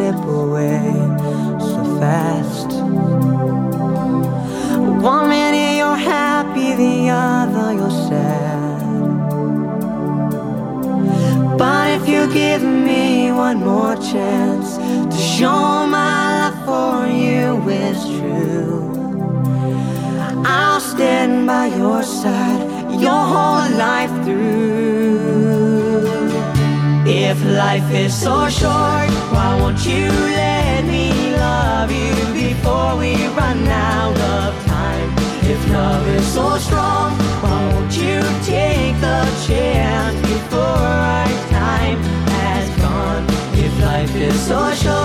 slip away so fast? One minute you're happy, the other you're sad. But if you give me one more chance to show my love for you is true, I'll stand by your side your whole life If life is so short, why won't you let me love you before we run out of time? If love is so strong, why won't you take the chance before our time has gone? If life is so short,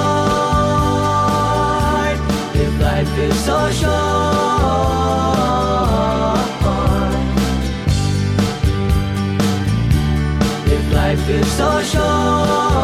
if life is so short. Ch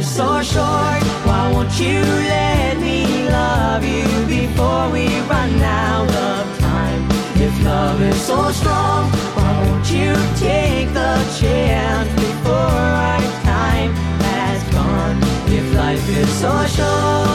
life so short. Why won't you let me love you before we run out of time? If love is so strong, why won't you take the chance before our time has gone? If life is so short,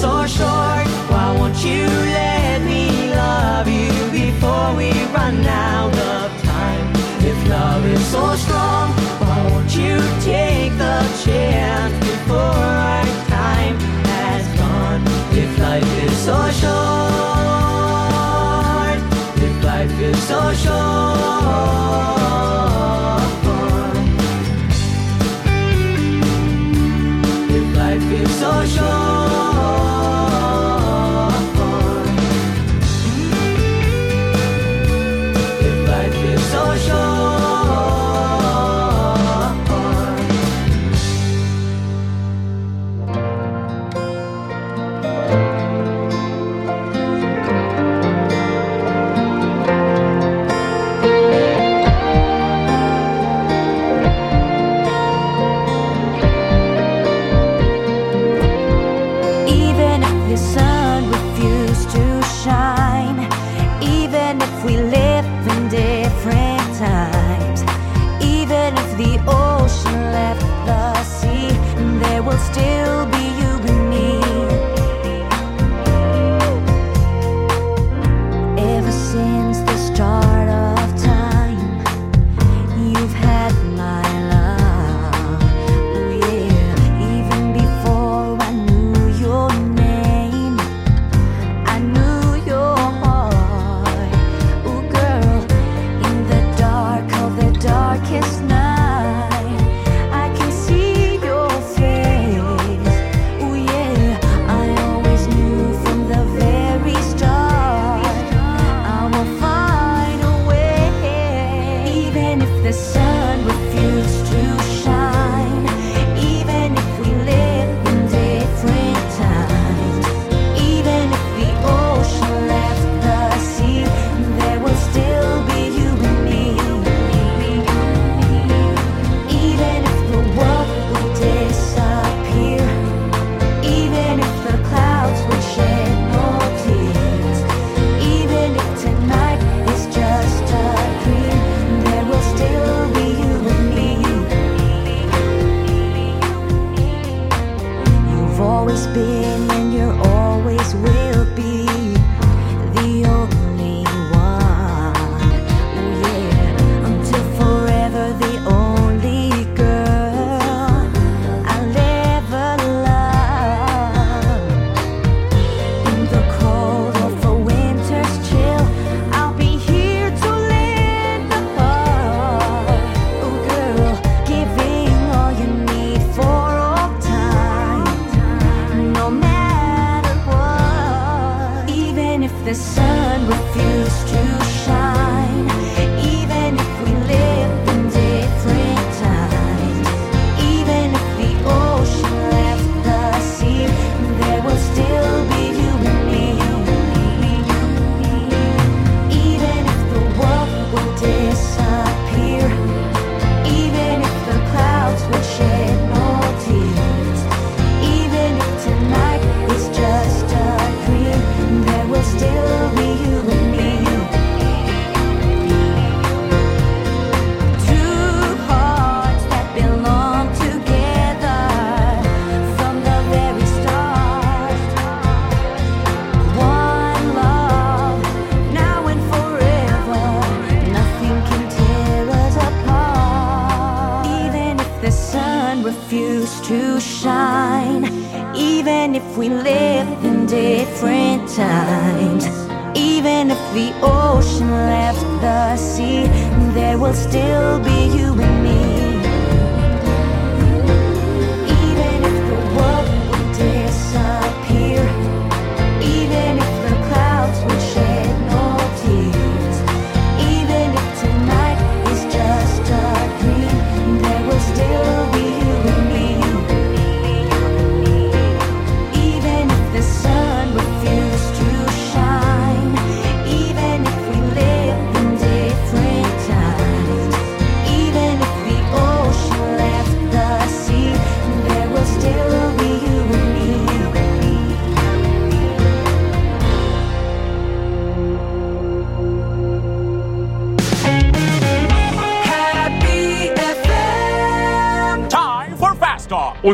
so short, why won't you let me love you before we run out of time? If love is so strong,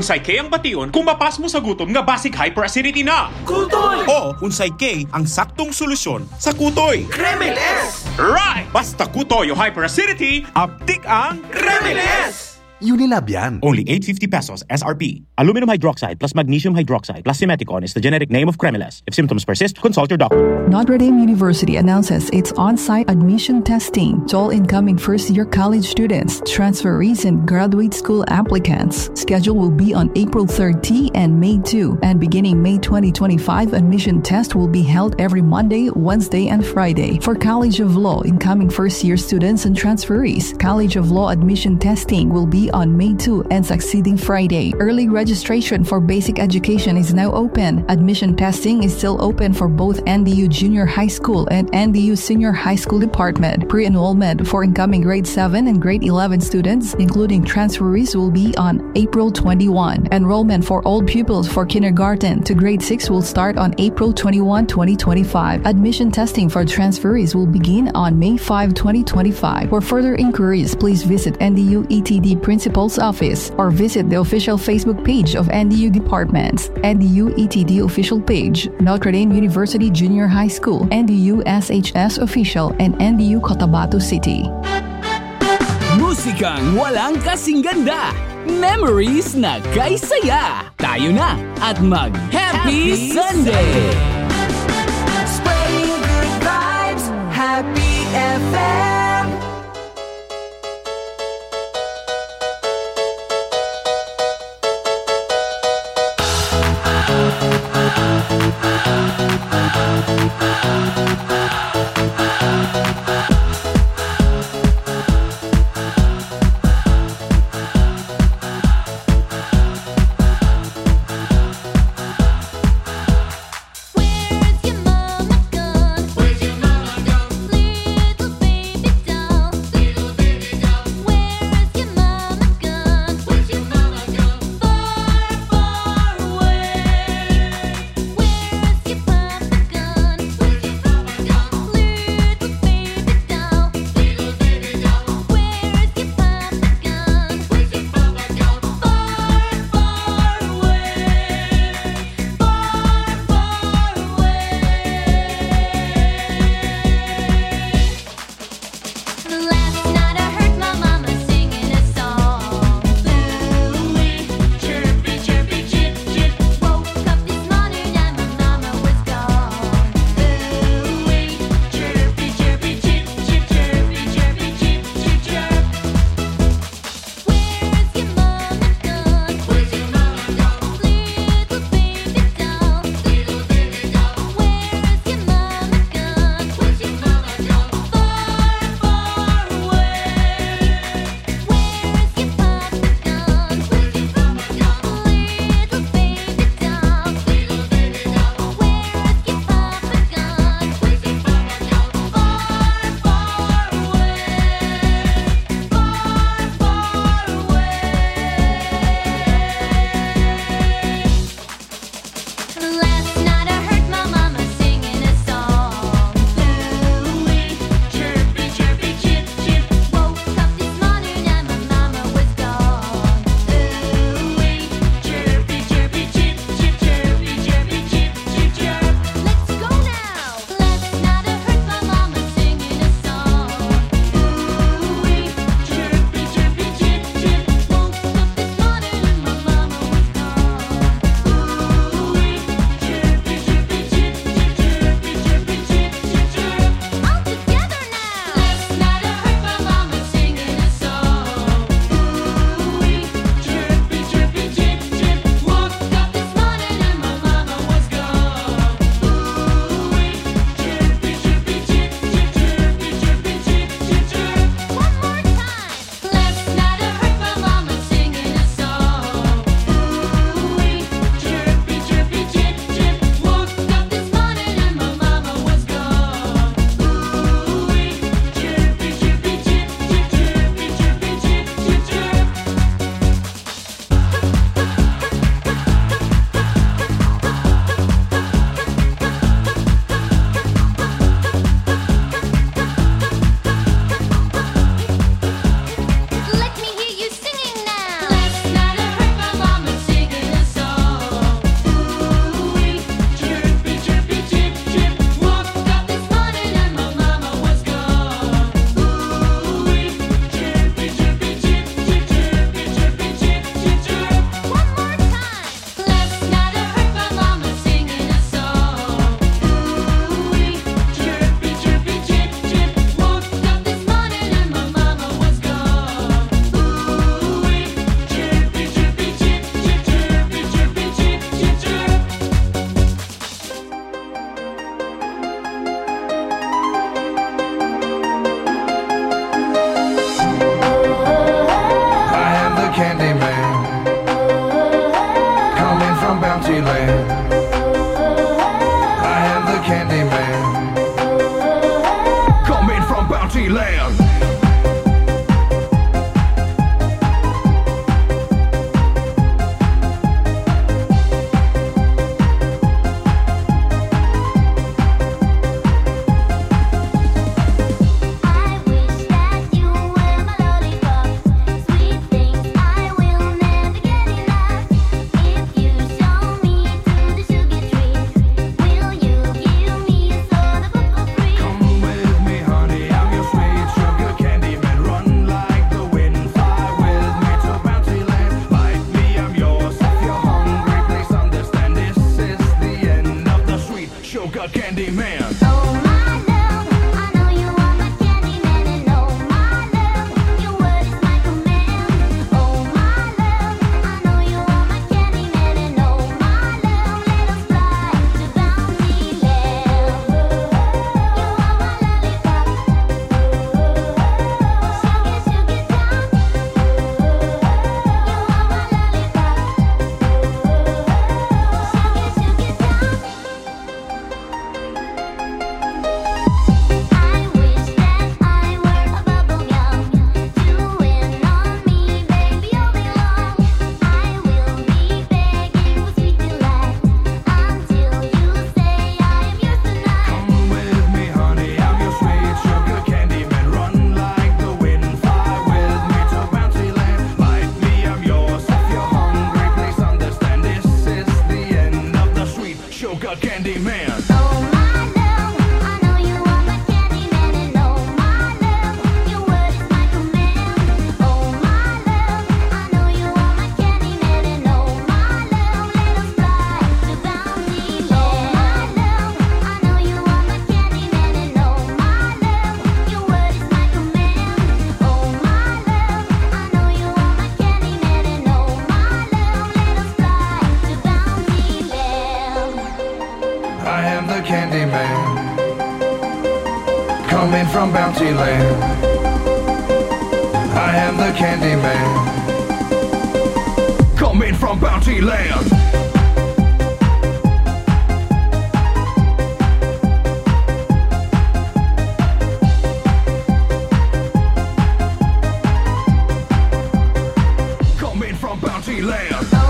Unsay kay ang bation kung mapas mo sa gutom nga basic hyperacidity na. Kutoy O unsay kay ang saktong solusyon sa kutoy. Kremeles Right! Basta kutoy o hyperacidity, aptik ang Kremeles Unilab yan. Only 850 pesos SRP. Aluminum hydroxide plus magnesium hydroxide plus simeticone is the generic name of Kremil-S. If symptoms persist, consult your doctor. Notre Dame University announces its on-site admission testing to all incoming first-year college students, transferees, and graduate school applicants. Schedule will be on April 30 and May 2, and beginning May 2025, admission test will be held every Monday, Wednesday, and Friday. For College of Law incoming first-year students and transferees, College of Law admission testing will be on May 2 and succeeding Friday. Early registration for basic education is now open. Admission testing is still open for both NDU Junior High School and NDU Senior High School Department. Pre-enrollment for incoming grade 7 and grade 11 students, including transferees, will be on April 21. Enrollment for all pupils for kindergarten to grade 6 will start on April 21, 2025. Admission testing for transferees will begin on May 5, 2025. For further inquiries, please visit NDU ETD Principal's Office or visit the official Facebook page of NDU Departments, NDU ETD official page, Notre Dame University Junior High School, NDU SHS official, and NDU Cotabato City. Musikang walang kasing ganda. Memories na kay saya. Tayo na at mag-Happy Sunday! Spreading good vibes Happy FM Land.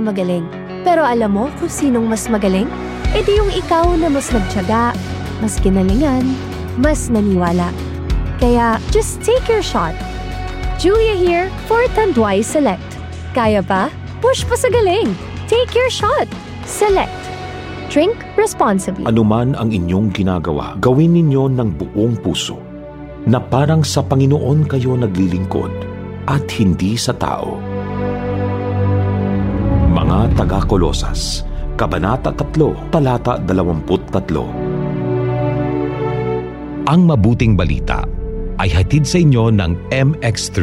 Nagmamagaling. Pero alam mo kung sinong mas magaling? E yung ikaw na mas nagtyaga, mas kinalingan, mas naniwala. Kaya, just take your shot. Julia here for Tanduay Select. Kaya pa? Push pa sa galing. Take your shot. Select. Drink responsibly. Anuman ang inyong ginagawa, gawin ninyo ng buong puso na parang sa Panginoon kayo naglilingkod at hindi sa tao. Mga taga-Kolosas, Kabanata 3, Talata 23 Ang mabuting balita ay hatid sa inyo ng MX3.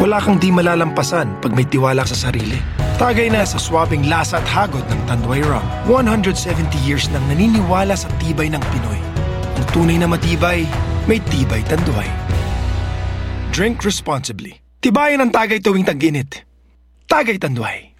Wala kang di malalampasan pag may tiwala sa sarili. Tagay na sa swabing lasa at hagod ng Tanduay Rum. 170 years nang naniniwala sa tibay ng Pinoy. Ang tunay na matibay, may tibay Tanduay. Drink responsibly. Tibayan ang tagay tuwing tag-init. Tagay Tanduay.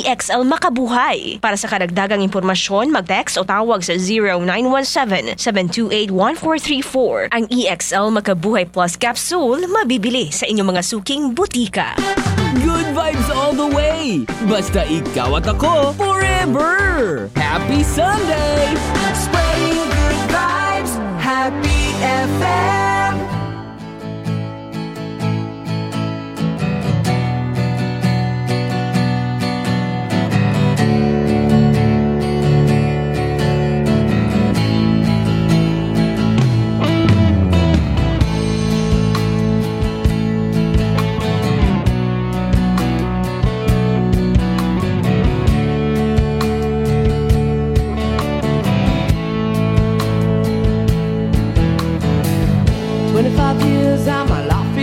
EXL Makabuhay. Para sa karagdagang impormasyon, mag-text o tawag sa 0917-728-1434. Ang EXL Makabuhay Plus Capsule mabibili sa inyong mga suking butika. Good vibes all the way! Basta ikaw at ako forever! Happy Sunday! Spreading good vibes, Happy FM.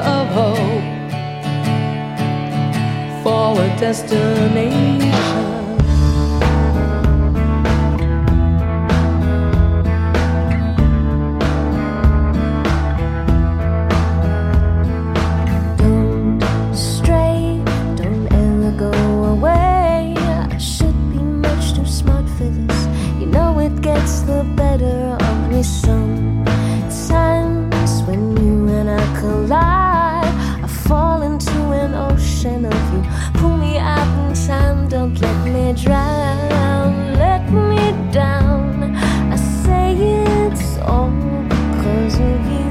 of hope for a destination. of you. Pull me up in time, don't let me drown. Let me down. I say it's all because of you.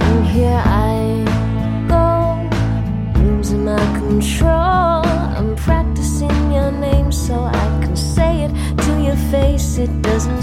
And here I go, losing my control. I'm practicing your name so I can say it to your face. It doesn't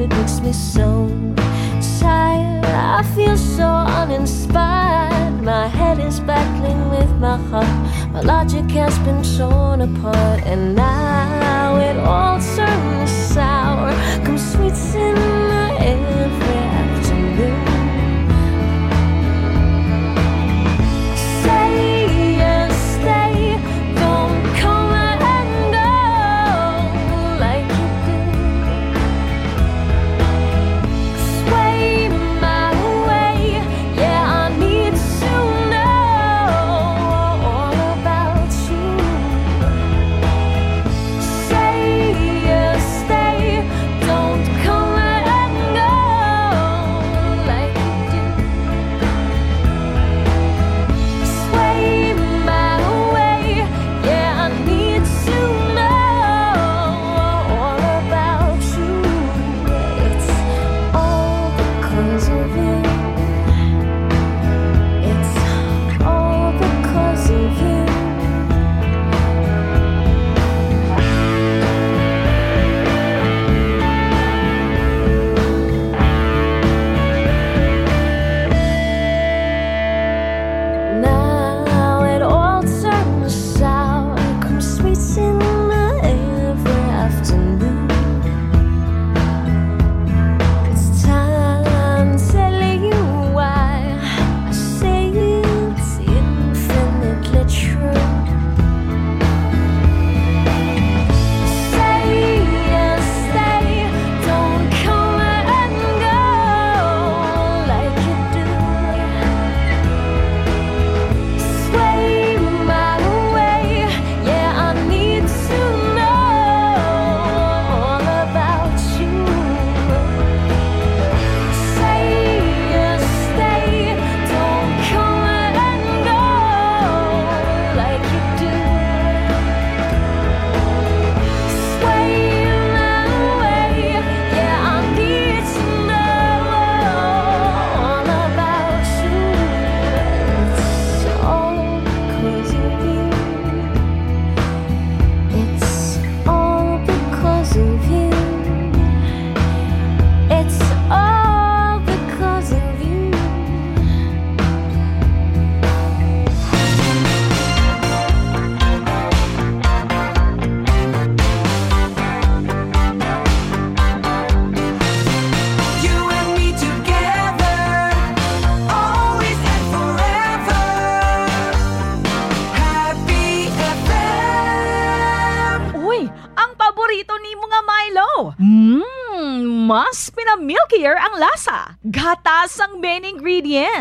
it makes me so tired. I feel so uninspired. My head is battling with my heart. My logic has been torn apart, and now it all turns sour. Come sweets in the air.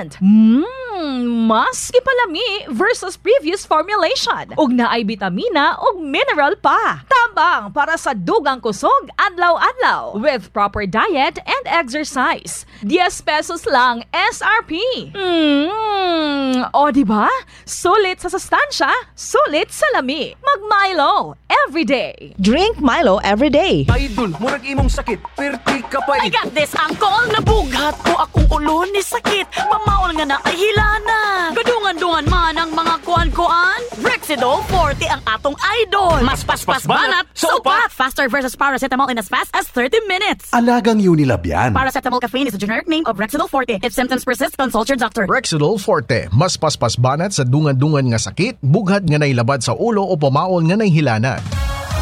brand. Mmm, mas gipalami versus previous formulation. Og naay bitamina og mineral pa. Tambang para sa dugang kusog adlaw-adlaw with proper diet and exercise. 10 pesos lang SRP. Mmm, o di ba? Sulit sa sustansya, sulit sa lami. Mag Milo every day. Drink Milo every day. Idol, murag imong sakit, perti ka pa I got this, uncle. Nabughat ko akong ulo ni sakit. Mamaol nga na ay hilana. Gadungan-dungan man ang mga kuan-kuan. Rexidol 40 ang atong idol. Mas paspas banat, sopat. Faster versus paracetamol in as fast as 30 minutes. Alagang Unilab yan. Paracetamol caffeine is a generic name of Rexidol 40. If symptoms persist, consult your doctor. Rexidol Forte, mas paspas banat sa dungan-dungan nga sakit, bughat nga nailabad sa ulo o pamaol nga nahilana.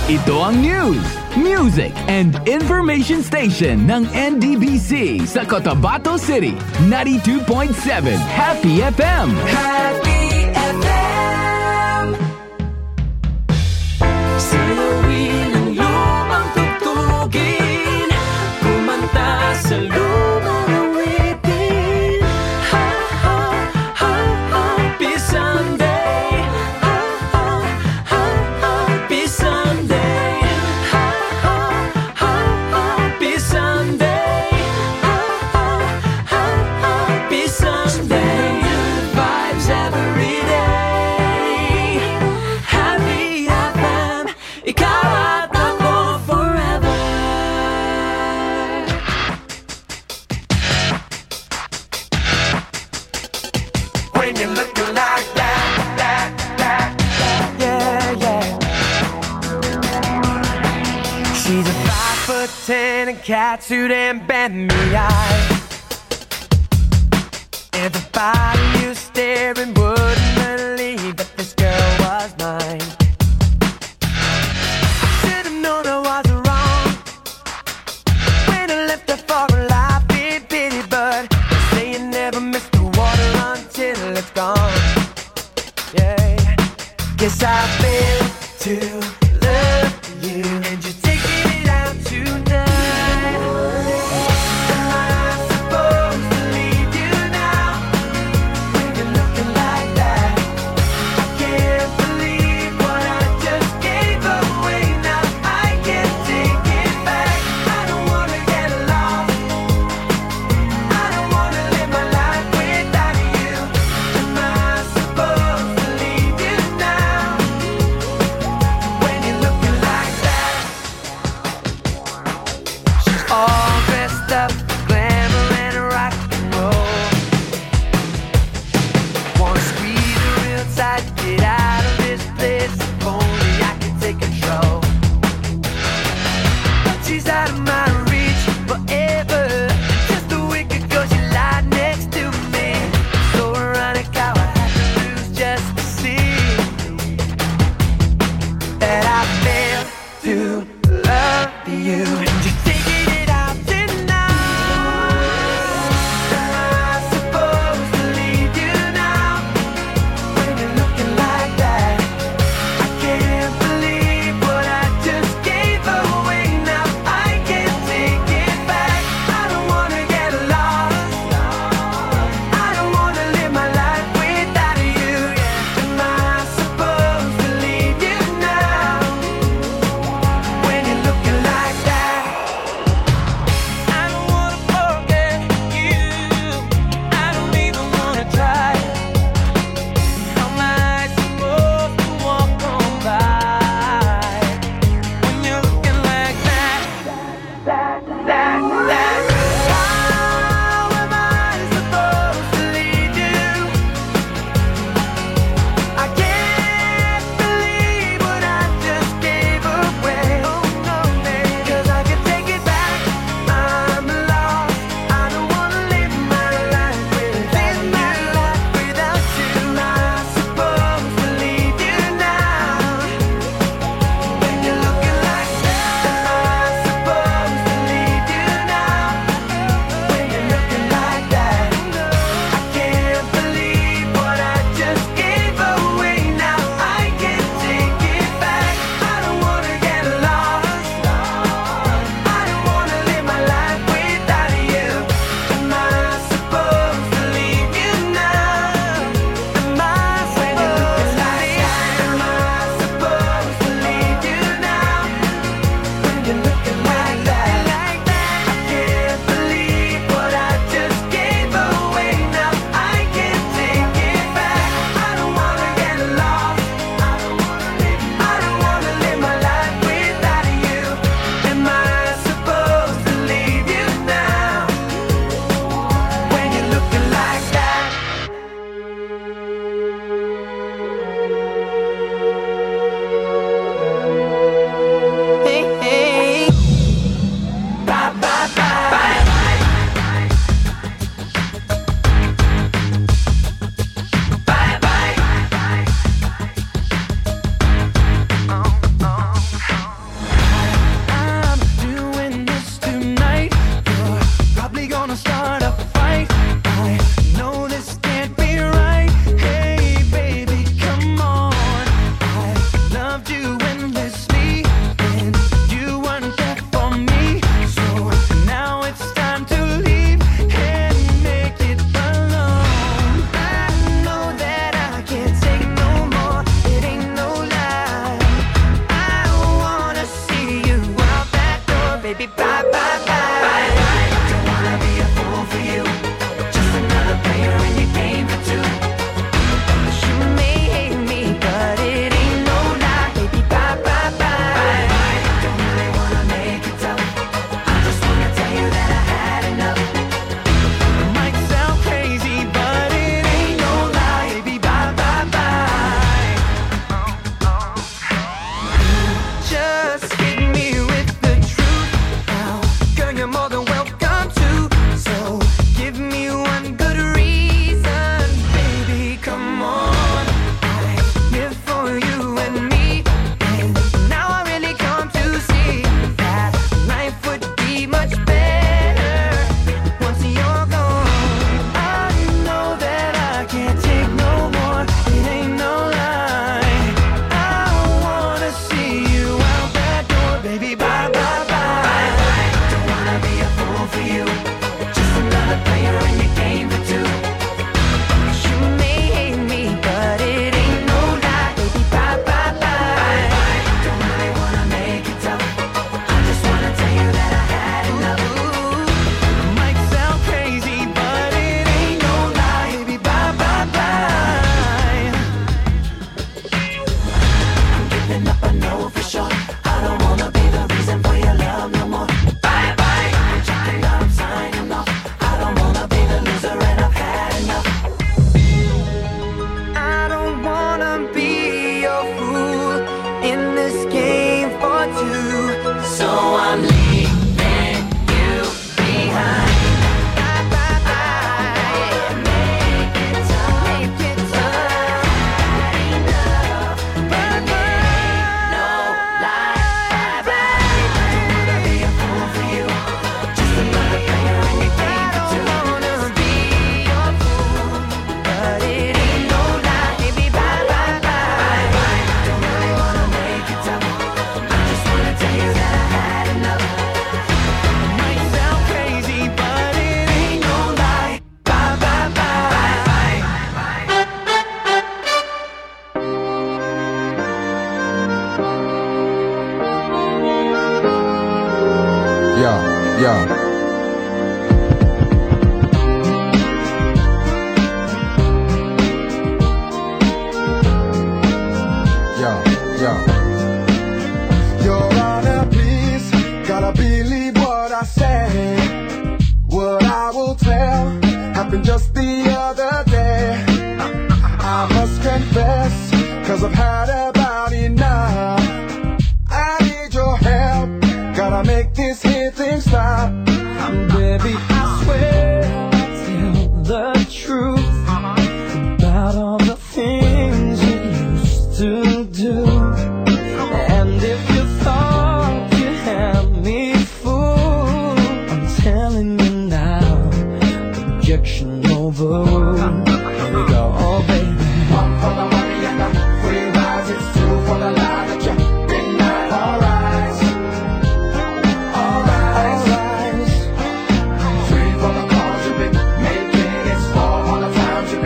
Ito ang news, music, and information station ng NDBC sa Cotabato City. 92.7 Happy FM. Happy FM Sayawin You're looking like that, that, that, yeah, yeah. She's a five foot ten and catsuit and bend me eye. Everybody you staring wouldn't